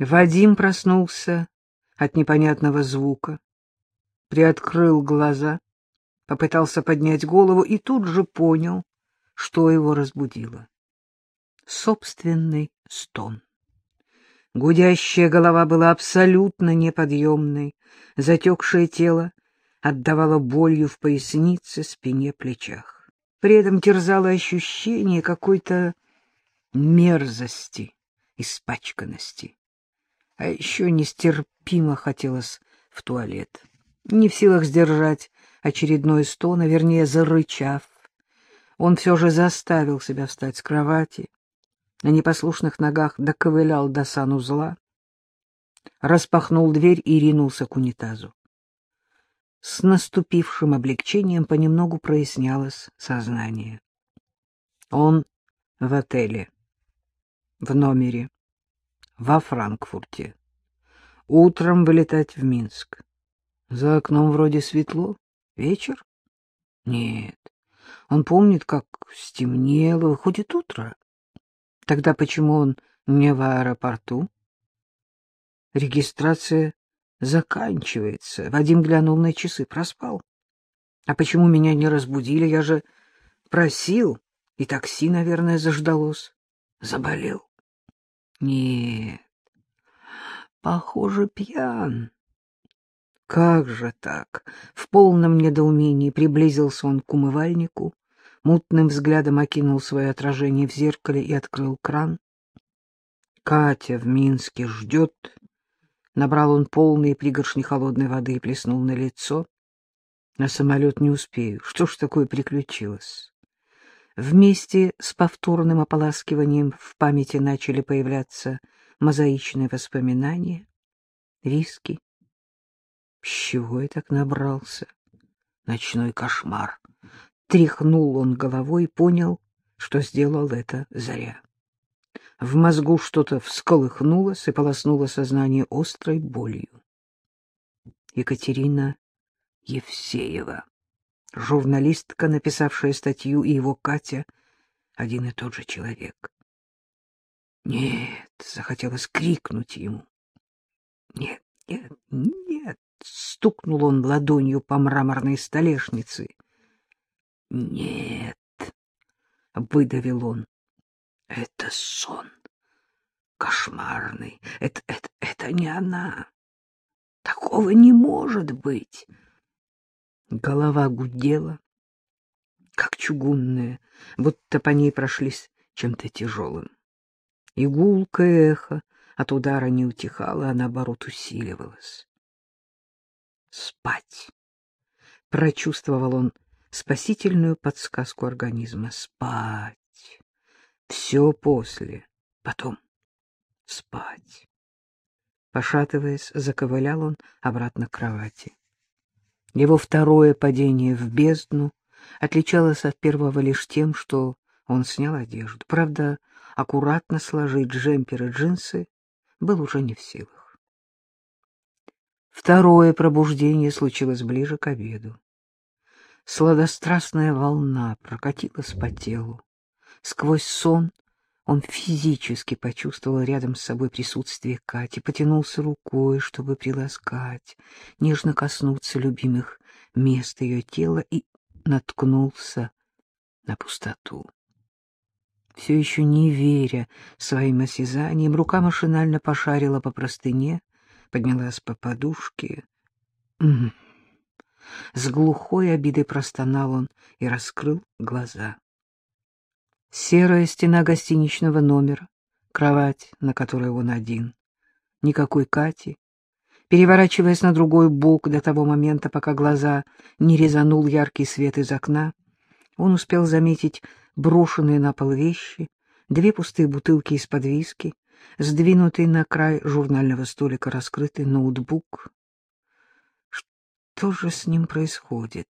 Вадим проснулся от непонятного звука, приоткрыл глаза, попытался поднять голову и тут же понял, что его разбудило. Собственный стон. Гудящая голова была абсолютно неподъемной, затекшее тело отдавало болью в пояснице, спине, плечах. При этом терзало ощущение какой-то мерзости, испачканности. А еще нестерпимо хотелось в туалет. Не в силах сдержать очередной стон, а вернее зарычав, он все же заставил себя встать с кровати, на непослушных ногах доковылял до санузла, распахнул дверь и ринулся к унитазу. С наступившим облегчением понемногу прояснялось сознание. Он в отеле, в номере, во Франкфурте. Утром вылетать в Минск. За окном вроде светло. Вечер? Нет. Он помнит, как стемнело, выходит утро. Тогда почему он не в аэропорту? Регистрация заканчивается. Вадим глянул на часы, проспал. А почему меня не разбудили? Я же просил, и такси, наверное, заждалось. Заболел. Нет, похоже, пьян. Как же так? В полном недоумении приблизился он к умывальнику, мутным взглядом окинул свое отражение в зеркале и открыл кран. Катя в Минске ждет. Набрал он полные пригоршни холодной воды и плеснул на лицо. На самолет не успею. Что ж такое приключилось? Вместе с повторным ополаскиванием в памяти начали появляться мозаичные воспоминания, риски. С чего я так набрался? Ночной кошмар. Тряхнул он головой и понял, что сделал это заря. В мозгу что-то всколыхнулось и полоснуло сознание острой болью. Екатерина Евсеева, журналистка, написавшая статью, и его Катя — один и тот же человек. Нет, захотелось крикнуть ему. Нет, нет, нет, стукнул он ладонью по мраморной столешнице — нет, — выдавил он, — это сон. Кошмарный. Это, это, это не она. Такого не может быть. Голова гудела, как чугунная, будто по ней прошлись чем-то тяжелым. Игулкое эхо от удара не утихало, а наоборот усиливалось. Спать. Прочувствовал он спасительную подсказку организма — спать. Все после, потом спать. Пошатываясь, заковылял он обратно к кровати. Его второе падение в бездну отличалось от первого лишь тем, что он снял одежду. Правда, аккуратно сложить джемпер и джинсы был уже не в силах. Второе пробуждение случилось ближе к обеду. Сладострастная волна прокатилась по телу. Сквозь сон он физически почувствовал рядом с собой присутствие Кати, потянулся рукой, чтобы приласкать, нежно коснуться любимых мест ее тела и наткнулся на пустоту. Все еще не веря своим осязаниям, рука машинально пошарила по простыне, поднялась по подушке. С глухой обидой простонал он и раскрыл глаза. Серая стена гостиничного номера, кровать, на которой он один. Никакой Кати. Переворачиваясь на другой бок до того момента, пока глаза не резанул яркий свет из окна, он успел заметить брошенные на пол вещи, две пустые бутылки из-под виски, сдвинутый на край журнального столика раскрытый ноутбук. Что же с ним происходит?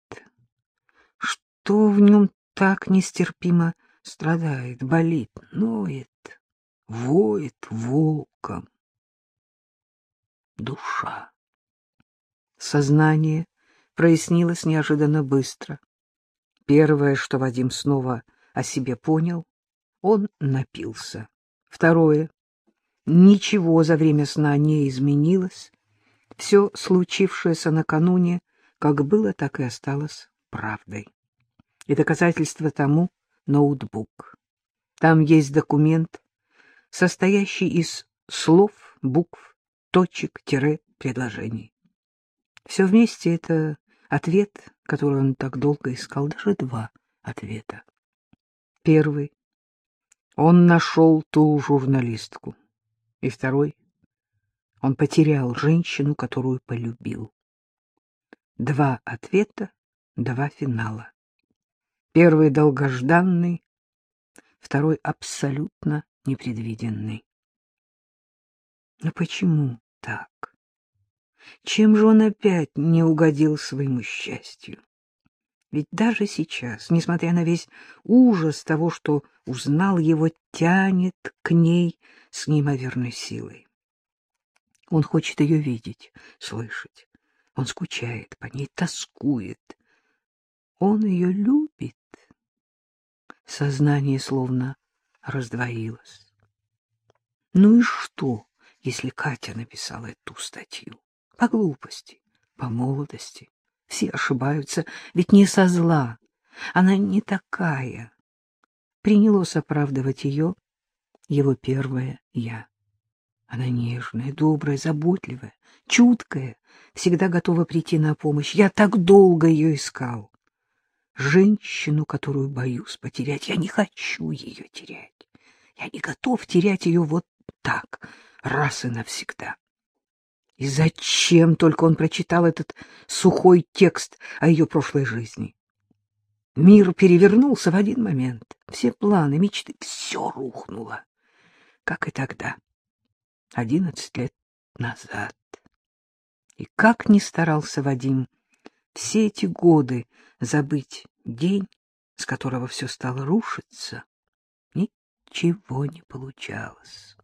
Что в нем так нестерпимо страдает, болит, ноет, воет волком? Душа. Сознание прояснилось неожиданно быстро. Первое, что Вадим снова о себе понял, он напился. Второе, Ничего за время сна не изменилось. Все случившееся накануне как было, так и осталось правдой. И доказательство тому — ноутбук. Там есть документ, состоящий из слов, букв, точек, тире, предложений. Все вместе — это ответ, который он так долго искал, даже два ответа. Первый — он нашел ту журналистку. И второй — он потерял женщину, которую полюбил. Два ответа, два финала. Первый долгожданный, второй абсолютно непредвиденный. Но почему так? Чем же он опять не угодил своему счастью? Ведь даже сейчас, несмотря на весь ужас того, что узнал, его тянет к ней с неимоверной силой. Он хочет ее видеть, слышать. Он скучает по ней, тоскует. Он ее любит. Сознание словно раздвоилось. Ну и что, если Катя написала эту статью? По глупости, по молодости. Все ошибаются, ведь не со зла. Она не такая. Принялось оправдывать ее, его первое «я». Она нежная, добрая, заботливая, чуткая, всегда готова прийти на помощь. Я так долго ее искал. Женщину, которую боюсь потерять, я не хочу ее терять. Я не готов терять ее вот так, раз и навсегда. И зачем только он прочитал этот сухой текст о ее прошлой жизни? Мир перевернулся в один момент. Все планы, мечты, все рухнуло. Как и тогда одиннадцать лет назад. И как ни старался Вадим все эти годы забыть день, с которого все стало рушиться, ничего не получалось.